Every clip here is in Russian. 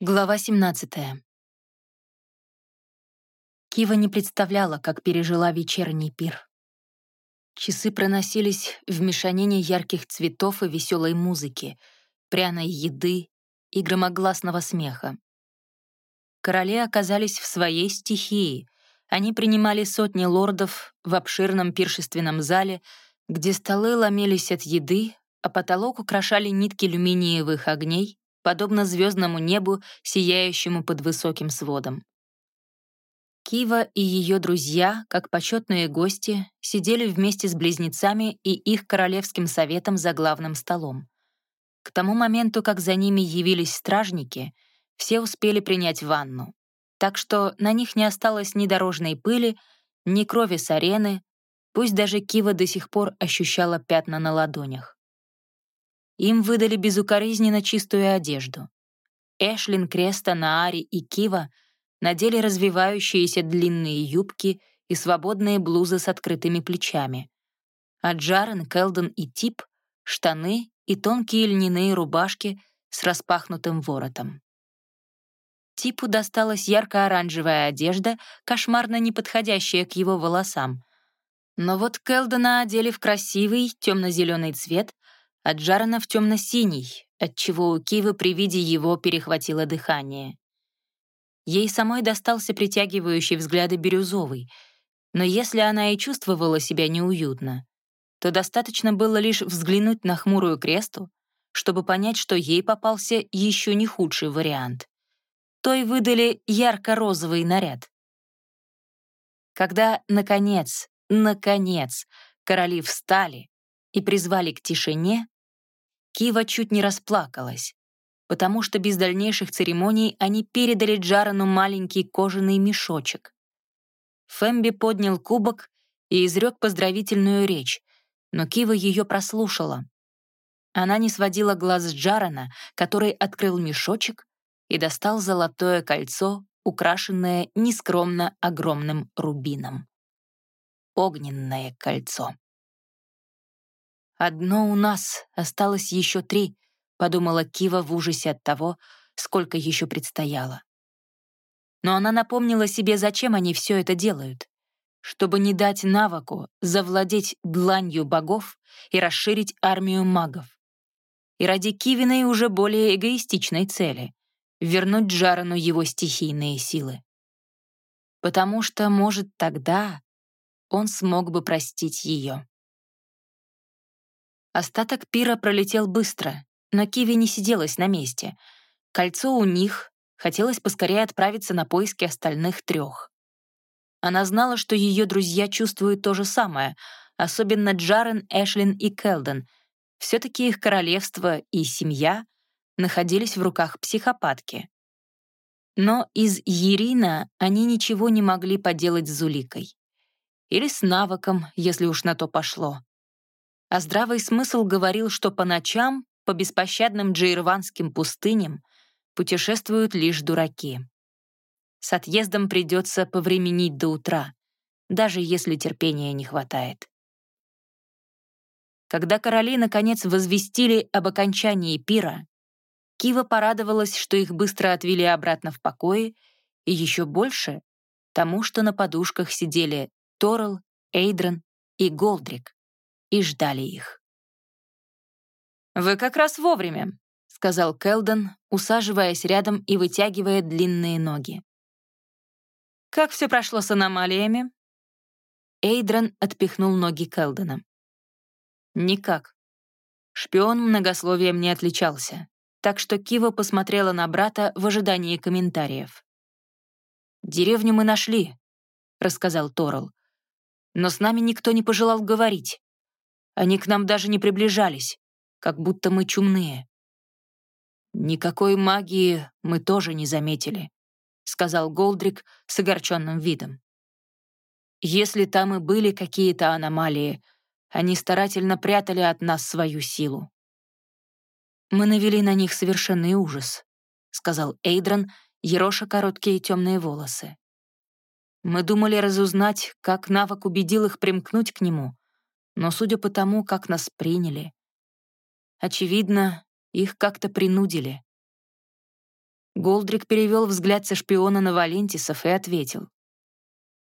Глава 17. Кива не представляла, как пережила вечерний пир. Часы проносились в мешанине ярких цветов и веселой музыки, пряной еды и громогласного смеха. Короли оказались в своей стихии. Они принимали сотни лордов в обширном пиршественном зале, где столы ломились от еды, а потолок украшали нитки люминиевых огней, подобно звездному небу, сияющему под высоким сводом. Кива и ее друзья, как почетные гости, сидели вместе с близнецами и их королевским советом за главным столом. К тому моменту, как за ними явились стражники, все успели принять ванну, так что на них не осталось ни дорожной пыли, ни крови с арены, пусть даже Кива до сих пор ощущала пятна на ладонях. Им выдали безукоризненно чистую одежду. Эшлин, Креста, Наари и Кива надели развивающиеся длинные юбки и свободные блузы с открытыми плечами. А Джарен, Келден и Тип — штаны и тонкие льняные рубашки с распахнутым воротом. Типу досталась ярко-оранжевая одежда, кошмарно не подходящая к его волосам. Но вот Келдена одели в красивый темно-зеленый цвет, а Джарана в темно-синий, отчего у Кивы при виде его перехватило дыхание. Ей самой достался притягивающий взгляды бирюзовый, но если она и чувствовала себя неуютно, то достаточно было лишь взглянуть на хмурую кресту, чтобы понять, что ей попался еще не худший вариант. Той выдали ярко-розовый наряд. Когда, наконец, наконец, короли встали и призвали к тишине, Кива чуть не расплакалась, потому что без дальнейших церемоний они передали Джарану маленький кожаный мешочек. Фэмби поднял кубок и изрек поздравительную речь, но Кива ее прослушала. Она не сводила глаз с Джарана, который открыл мешочек и достал золотое кольцо, украшенное нескромно огромным рубином. Огненное кольцо. «Одно у нас, осталось еще три», — подумала Кива в ужасе от того, сколько еще предстояло. Но она напомнила себе, зачем они все это делают. Чтобы не дать навыку завладеть дланью богов и расширить армию магов. И ради Кивиной уже более эгоистичной цели — вернуть Джарану его стихийные силы. Потому что, может, тогда он смог бы простить ее. Остаток пира пролетел быстро, но Киви не сиделась на месте. Кольцо у них, хотелось поскорее отправиться на поиски остальных трех. Она знала, что ее друзья чувствуют то же самое, особенно Джарен, Эшлин и Келден. Все-таки их королевство и семья находились в руках психопатки. Но из Ирина они ничего не могли поделать с Зуликой. Или с навыком, если уж на то пошло а здравый смысл говорил, что по ночам по беспощадным джейрванским пустыням путешествуют лишь дураки. С отъездом придется повременить до утра, даже если терпения не хватает. Когда короли наконец возвестили об окончании пира, Кива порадовалась, что их быстро отвели обратно в покое, и еще больше — тому, что на подушках сидели Торл, Эйдрен и Голдрик и ждали их. «Вы как раз вовремя», — сказал Келден, усаживаясь рядом и вытягивая длинные ноги. «Как все прошло с аномалиями?» Эйдран отпихнул ноги Келдена. «Никак. Шпион многословием не отличался, так что Кива посмотрела на брата в ожидании комментариев. «Деревню мы нашли», — рассказал Торл. «Но с нами никто не пожелал говорить. Они к нам даже не приближались, как будто мы чумные. «Никакой магии мы тоже не заметили», — сказал Голдрик с огорченным видом. «Если там и были какие-то аномалии, они старательно прятали от нас свою силу». «Мы навели на них совершенный ужас», — сказал Эйдрон, ероша короткие темные волосы. «Мы думали разузнать, как навык убедил их примкнуть к нему, но судя по тому, как нас приняли, очевидно, их как-то принудили. Голдрик перевел взгляд со шпиона на Валентисов и ответил.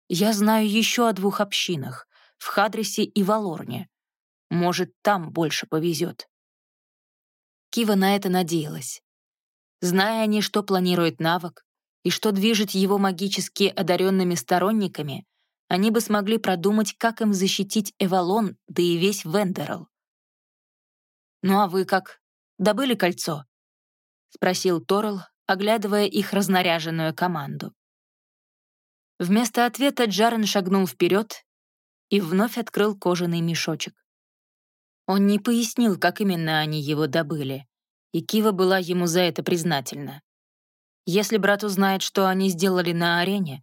«Я знаю еще о двух общинах — в Хадресе и Валорне. Может, там больше повезет». Кива на это надеялась. Зная они, что планирует навык и что движет его магически одаренными сторонниками, они бы смогли продумать, как им защитить Эвалон, да и весь Вендерл. «Ну а вы как? Добыли кольцо?» — спросил Торл, оглядывая их разнаряженную команду. Вместо ответа Джарен шагнул вперед и вновь открыл кожаный мешочек. Он не пояснил, как именно они его добыли, и Кива была ему за это признательна. Если брат узнает, что они сделали на арене,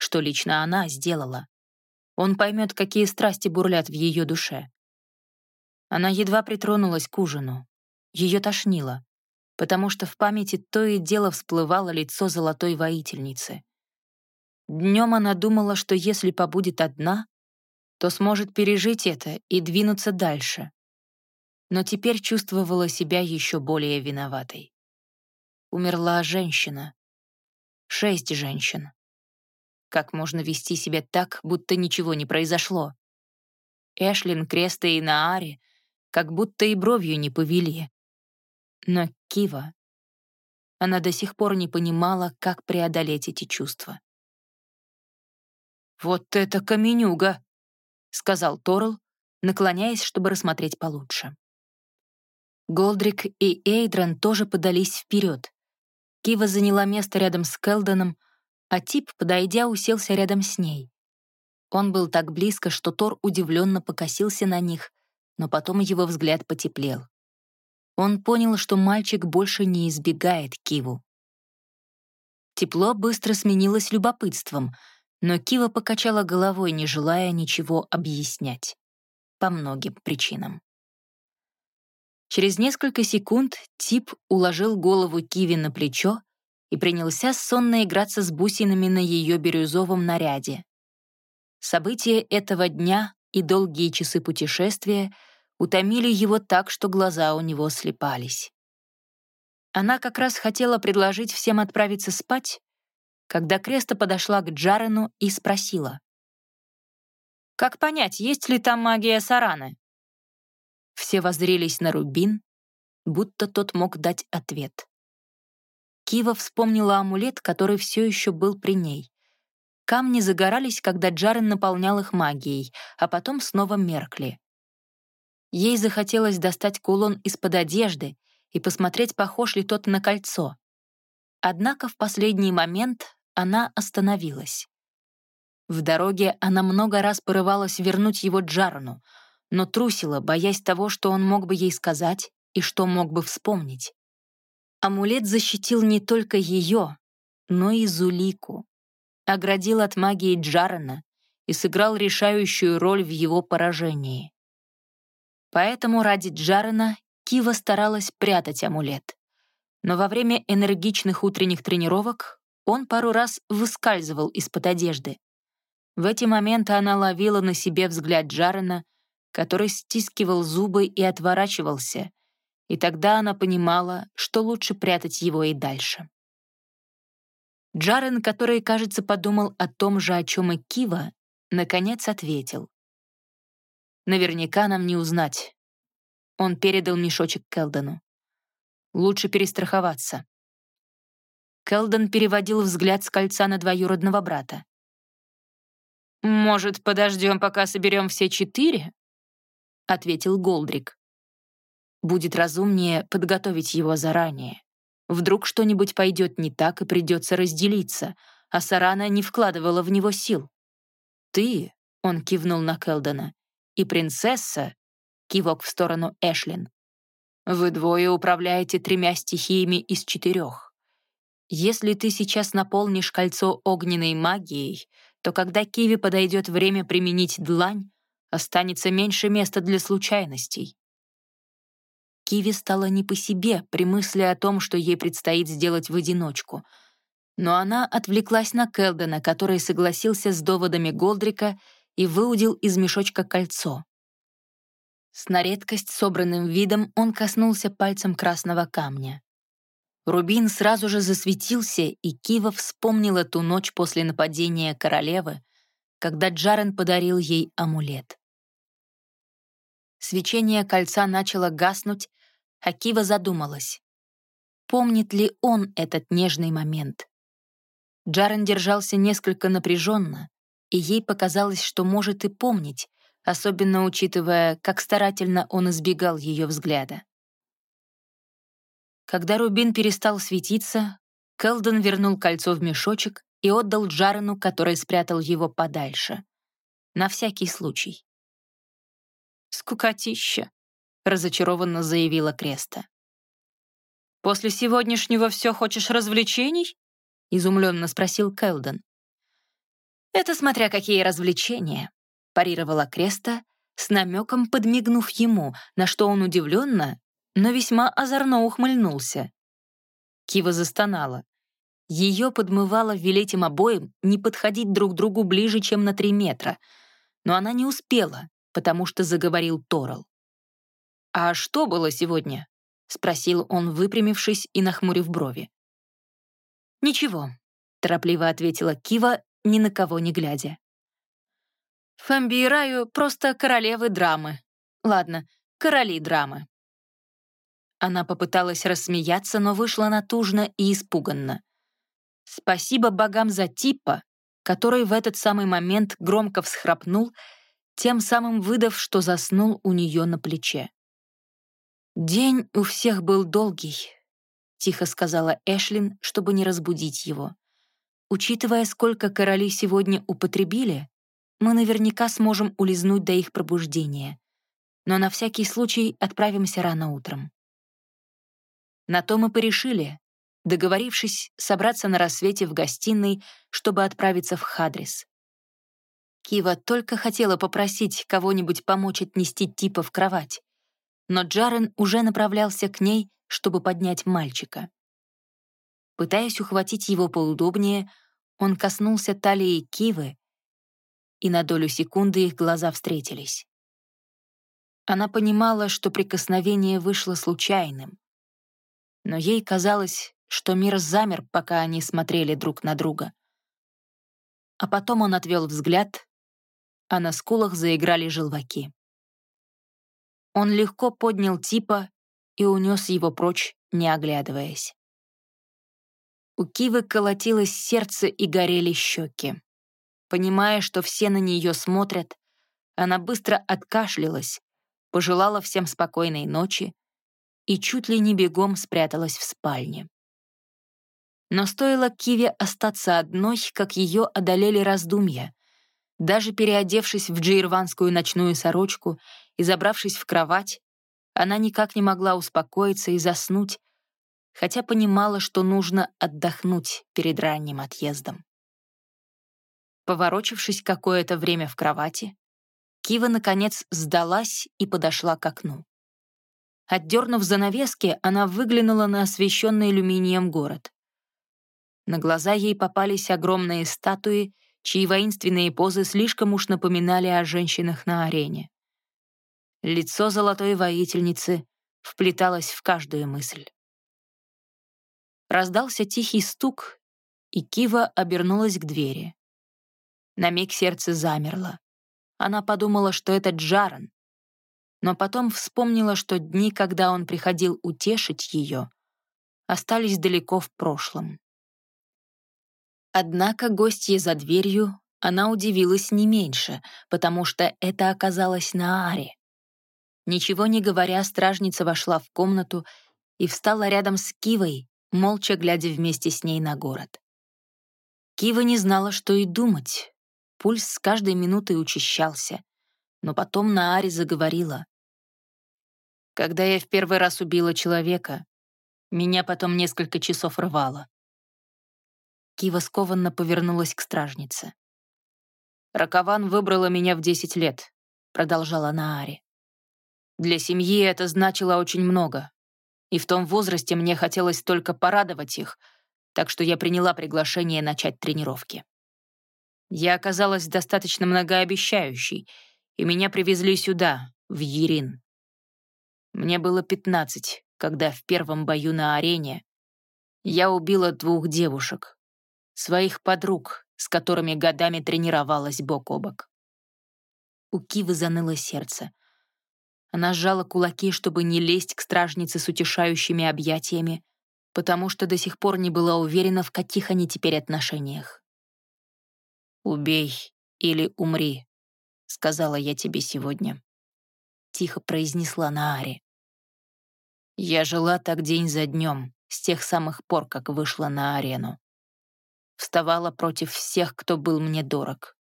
что лично она сделала, он поймет, какие страсти бурлят в ее душе. Она едва притронулась к ужину. Ее тошнило, потому что в памяти то и дело всплывало лицо золотой воительницы. Днем она думала, что если побудет одна, то сможет пережить это и двинуться дальше но теперь чувствовала себя еще более виноватой. Умерла женщина. Шесть женщин. Как можно вести себя так, будто ничего не произошло? Эшлин, Креста и Наари как будто и бровью не повели. Но Кива... Она до сих пор не понимала, как преодолеть эти чувства. «Вот это каменюга!» — сказал Торл, наклоняясь, чтобы рассмотреть получше. Голдрик и Эйдран тоже подались вперед. Кива заняла место рядом с Келдоном, а Тип, подойдя, уселся рядом с ней. Он был так близко, что Тор удивленно покосился на них, но потом его взгляд потеплел. Он понял, что мальчик больше не избегает Киву. Тепло быстро сменилось любопытством, но Кива покачала головой, не желая ничего объяснять. По многим причинам. Через несколько секунд Тип уложил голову Киви на плечо и принялся сонно играться с бусинами на ее бирюзовом наряде. События этого дня и долгие часы путешествия утомили его так, что глаза у него слепались. Она как раз хотела предложить всем отправиться спать, когда Креста подошла к Джарену и спросила. «Как понять, есть ли там магия Сараны?» Все воззрелись на Рубин, будто тот мог дать ответ. Кива вспомнила амулет, который все еще был при ней. Камни загорались, когда Джарен наполнял их магией, а потом снова меркли. Ей захотелось достать кулон из-под одежды и посмотреть, похож ли тот на кольцо. Однако в последний момент она остановилась. В дороге она много раз порывалась вернуть его Джарану, но трусила, боясь того, что он мог бы ей сказать и что мог бы вспомнить. Амулет защитил не только ее, но и Зулику, оградил от магии Джарена и сыграл решающую роль в его поражении. Поэтому ради Джарена Кива старалась прятать амулет. Но во время энергичных утренних тренировок он пару раз выскальзывал из-под одежды. В эти моменты она ловила на себе взгляд Джарена — который стискивал зубы и отворачивался, и тогда она понимала, что лучше прятать его и дальше. Джарен, который, кажется, подумал о том же, о чем и Кива, наконец ответил. «Наверняка нам не узнать». Он передал мешочек Келдону. «Лучше перестраховаться». Келдон переводил взгляд с кольца на двоюродного брата. «Может, подождем, пока соберем все четыре?» ответил Голдрик. Будет разумнее подготовить его заранее. Вдруг что-нибудь пойдет не так и придется разделиться, а Сарана не вкладывала в него сил. «Ты», — он кивнул на Келдона, — «и принцесса», — кивок в сторону Эшлин, «вы двое управляете тремя стихиями из четырех. Если ты сейчас наполнишь кольцо огненной магией, то когда Киви подойдет время применить длань, останется меньше места для случайностей. Киви стала не по себе при мысли о том, что ей предстоит сделать в одиночку. Но она отвлеклась на Келдена, который согласился с доводами Голдрика и выудил из мешочка кольцо. С на редкость собранным видом он коснулся пальцем красного камня. Рубин сразу же засветился, и Кива вспомнила ту ночь после нападения королевы, когда Джарен подарил ей амулет. Свечение кольца начало гаснуть, а Кива задумалась. Помнит ли он этот нежный момент? Джарен держался несколько напряженно, и ей показалось, что может и помнить, особенно учитывая, как старательно он избегал ее взгляда. Когда рубин перестал светиться, Келден вернул кольцо в мешочек и отдал Джарену, который спрятал его подальше. На всякий случай. «Скукотища», — разочарованно заявила Креста. «После сегодняшнего все хочешь развлечений?» — изумленно спросил Келден. «Это смотря какие развлечения», — парировала Креста, с намеком подмигнув ему, на что он удивленно, но весьма озорно ухмыльнулся. Кива застонала. Ее подмывало велеть им обоим не подходить друг другу ближе, чем на три метра. Но она не успела, потому что заговорил Торал. «А что было сегодня?» — спросил он, выпрямившись и нахмурив брови. «Ничего», — торопливо ответила Кива, ни на кого не глядя. «Фэмби и Раю — просто королевы драмы. Ладно, короли драмы». Она попыталась рассмеяться, но вышла натужно и испуганно. Спасибо богам за типа, который в этот самый момент громко всхрапнул, тем самым выдав, что заснул у нее на плече. «День у всех был долгий», — тихо сказала Эшлин, чтобы не разбудить его. «Учитывая, сколько короли сегодня употребили, мы наверняка сможем улизнуть до их пробуждения. Но на всякий случай отправимся рано утром». На то мы порешили, договорившись собраться на рассвете в гостиной, чтобы отправиться в Хадрис. Кива только хотела попросить кого-нибудь помочь отнести типа в кровать, но Джарен уже направлялся к ней, чтобы поднять мальчика. Пытаясь ухватить его поудобнее, он коснулся талии Кивы, и на долю секунды их глаза встретились. Она понимала, что прикосновение вышло случайным, но ей казалось, что мир замер, пока они смотрели друг на друга. А потом он отвел взгляд, а на скулах заиграли желваки. Он легко поднял типа и унес его прочь, не оглядываясь. У Кивы колотилось сердце и горели щеки. Понимая, что все на нее смотрят, она быстро откашлялась, пожелала всем спокойной ночи и чуть ли не бегом спряталась в спальне. Но стоило Киве остаться одной, как ее одолели раздумья. Даже переодевшись в джейрванскую ночную сорочку и забравшись в кровать, она никак не могла успокоиться и заснуть, хотя понимала, что нужно отдохнуть перед ранним отъездом. Поворочившись какое-то время в кровати, Кива, наконец, сдалась и подошла к окну. Отдернув занавески, она выглянула на освещенный алюминием город. На глаза ей попались огромные статуи, чьи воинственные позы слишком уж напоминали о женщинах на арене. Лицо золотой воительницы вплеталось в каждую мысль. Раздался тихий стук, и Кива обернулась к двери. На миг сердце замерло. Она подумала, что это Джаран, но потом вспомнила, что дни, когда он приходил утешить ее, остались далеко в прошлом. Однако гостья за дверью она удивилась не меньше, потому что это оказалось на Аре. Ничего не говоря, стражница вошла в комнату и встала рядом с Кивой, молча глядя вместе с ней на город. Кива не знала, что и думать. Пульс с каждой минутой учащался. Но потом Наари заговорила. «Когда я в первый раз убила человека, меня потом несколько часов рвало. Кива скованно повернулась к стражнице. «Ракован выбрала меня в десять лет», — продолжала Наари. «Для семьи это значило очень много, и в том возрасте мне хотелось только порадовать их, так что я приняла приглашение начать тренировки. Я оказалась достаточно многообещающей, и меня привезли сюда, в Ерин. Мне было пятнадцать, когда в первом бою на арене Я убила двух девушек, своих подруг, с которыми годами тренировалась бок о бок. У Кивы заныло сердце. Она сжала кулаки, чтобы не лезть к стражнице с утешающими объятиями, потому что до сих пор не была уверена, в каких они теперь отношениях. «Убей или умри», — сказала я тебе сегодня. Тихо произнесла Наари. Я жила так день за днем, с тех самых пор, как вышла на арену. Вставала против всех, кто был мне дорог.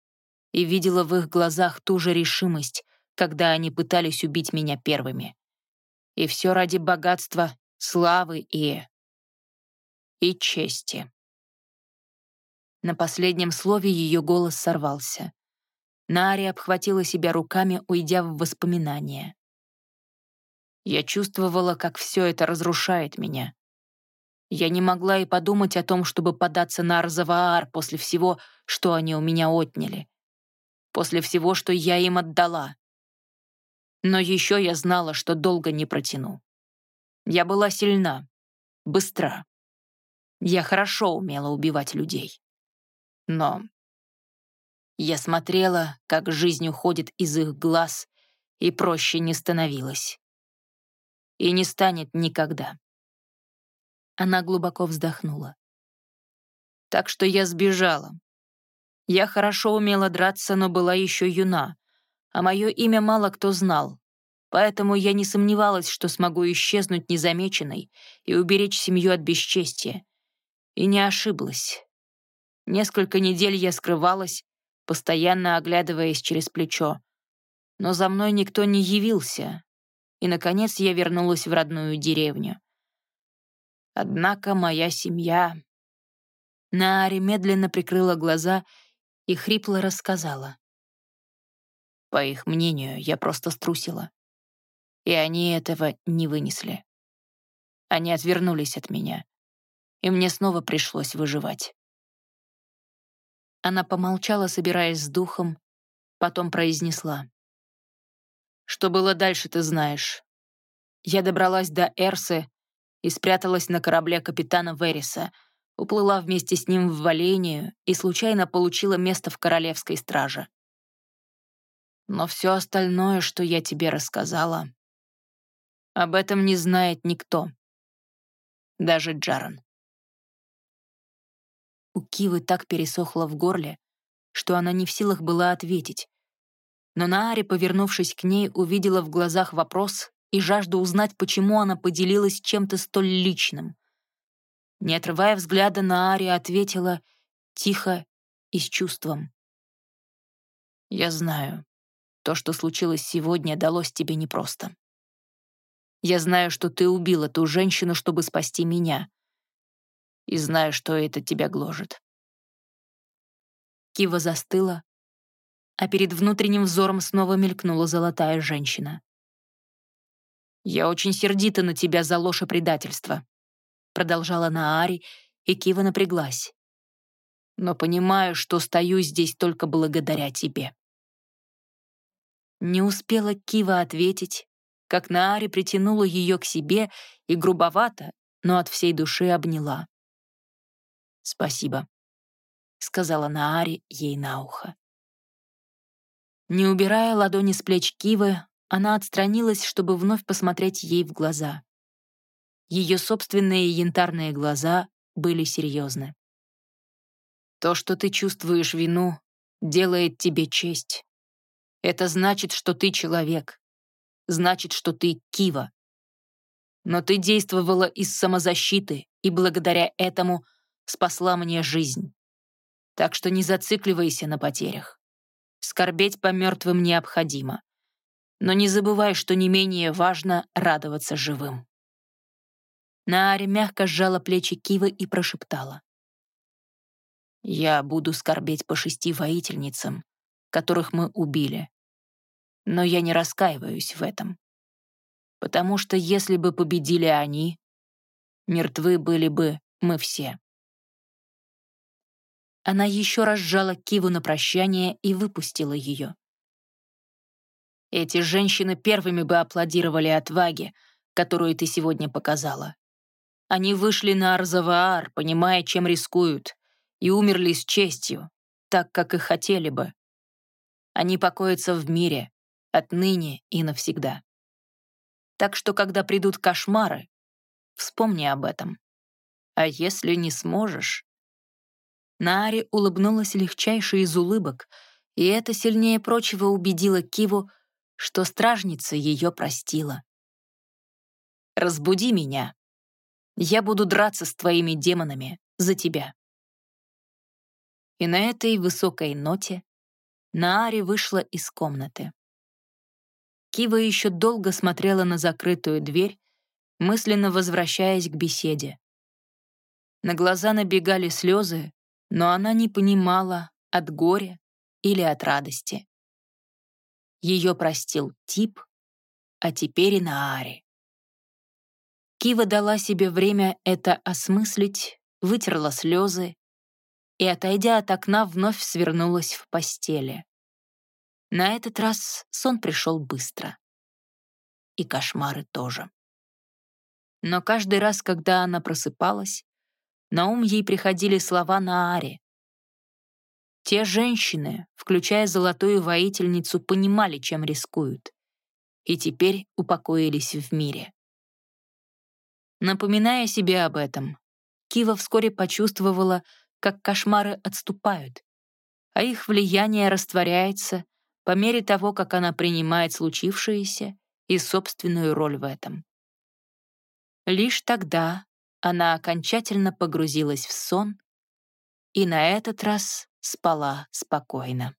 И видела в их глазах ту же решимость, когда они пытались убить меня первыми. И все ради богатства, славы и... и чести. На последнем слове ее голос сорвался. Нари обхватила себя руками, уйдя в воспоминания. Я чувствовала, как все это разрушает меня. Я не могла и подумать о том, чтобы податься на Арзаваар после всего, что они у меня отняли. После всего, что я им отдала. Но еще я знала, что долго не протяну. Я была сильна, быстра. Я хорошо умела убивать людей. Но я смотрела, как жизнь уходит из их глаз, и проще не становилось. И не станет никогда. Она глубоко вздохнула. Так что я сбежала. Я хорошо умела драться, но была еще юна, а мое имя мало кто знал, поэтому я не сомневалась, что смогу исчезнуть незамеченной и уберечь семью от бесчестия. И не ошиблась. Несколько недель я скрывалась, постоянно оглядываясь через плечо. Но за мной никто не явился, и, наконец, я вернулась в родную деревню. Однако моя семья... Наари медленно прикрыла глаза и хрипло рассказала. По их мнению, я просто струсила. И они этого не вынесли. Они отвернулись от меня, и мне снова пришлось выживать. Она помолчала, собираясь с духом, потом произнесла. «Что было дальше, ты знаешь. Я добралась до Эрсы и спряталась на корабле капитана Вериса, уплыла вместе с ним в Валению и случайно получила место в королевской страже. Но все остальное, что я тебе рассказала, об этом не знает никто. Даже Джаран. У Кивы так пересохло в горле, что она не в силах была ответить. Но Наари, повернувшись к ней, увидела в глазах вопрос и жажду узнать, почему она поделилась чем-то столь личным. Не отрывая взгляда, Наари ответила тихо и с чувством. «Я знаю, то, что случилось сегодня, далось тебе непросто. Я знаю, что ты убила ту женщину, чтобы спасти меня, и знаю, что это тебя гложет». Кива застыла, а перед внутренним взором снова мелькнула золотая женщина. «Я очень сердита на тебя за ложь и предательство», продолжала Наари, и Кива напряглась. «Но понимаю, что стою здесь только благодаря тебе». Не успела Кива ответить, как Наари притянула ее к себе и грубовато, но от всей души обняла. «Спасибо», — сказала Наари ей на ухо. Не убирая ладони с плеч Кивы, она отстранилась, чтобы вновь посмотреть ей в глаза. Ее собственные янтарные глаза были серьезны. «То, что ты чувствуешь вину, делает тебе честь. Это значит, что ты человек. Значит, что ты Кива. Но ты действовала из самозащиты, и благодаря этому спасла мне жизнь. Так что не зацикливайся на потерях. Скорбеть по мертвым необходимо. Но не забывай, что не менее важно радоваться живым. Наари мягко сжала плечи Кивы и прошептала. «Я буду скорбеть по шести воительницам, которых мы убили. Но я не раскаиваюсь в этом. Потому что если бы победили они, мертвы были бы мы все». Она еще раз сжала Киву на прощание и выпустила ее. Эти женщины первыми бы аплодировали отваге, которую ты сегодня показала. Они вышли на Арзаваар, понимая, чем рискуют, и умерли с честью, так, как и хотели бы. Они покоятся в мире, отныне и навсегда. Так что, когда придут кошмары, вспомни об этом. А если не сможешь... Наари улыбнулась легчайшей из улыбок, и это сильнее прочего убедило Киву, что стражница ее простила. «Разбуди меня. Я буду драться с твоими демонами за тебя». И на этой высокой ноте Наари вышла из комнаты. Кива еще долго смотрела на закрытую дверь, мысленно возвращаясь к беседе. На глаза набегали слезы, но она не понимала, от горя или от радости. Ее простил Тип, а теперь и Наари. Кива дала себе время это осмыслить, вытерла слезы и, отойдя от окна, вновь свернулась в постели. На этот раз сон пришел быстро. И кошмары тоже. Но каждый раз, когда она просыпалась, на ум ей приходили слова Наари. Те женщины, включая золотую воительницу, понимали, чем рискуют, и теперь упокоились в мире. Напоминая себе об этом, Кива вскоре почувствовала, как кошмары отступают, а их влияние растворяется по мере того, как она принимает случившееся и собственную роль в этом. Лишь тогда она окончательно погрузилась в сон и на этот раз спала спокойно.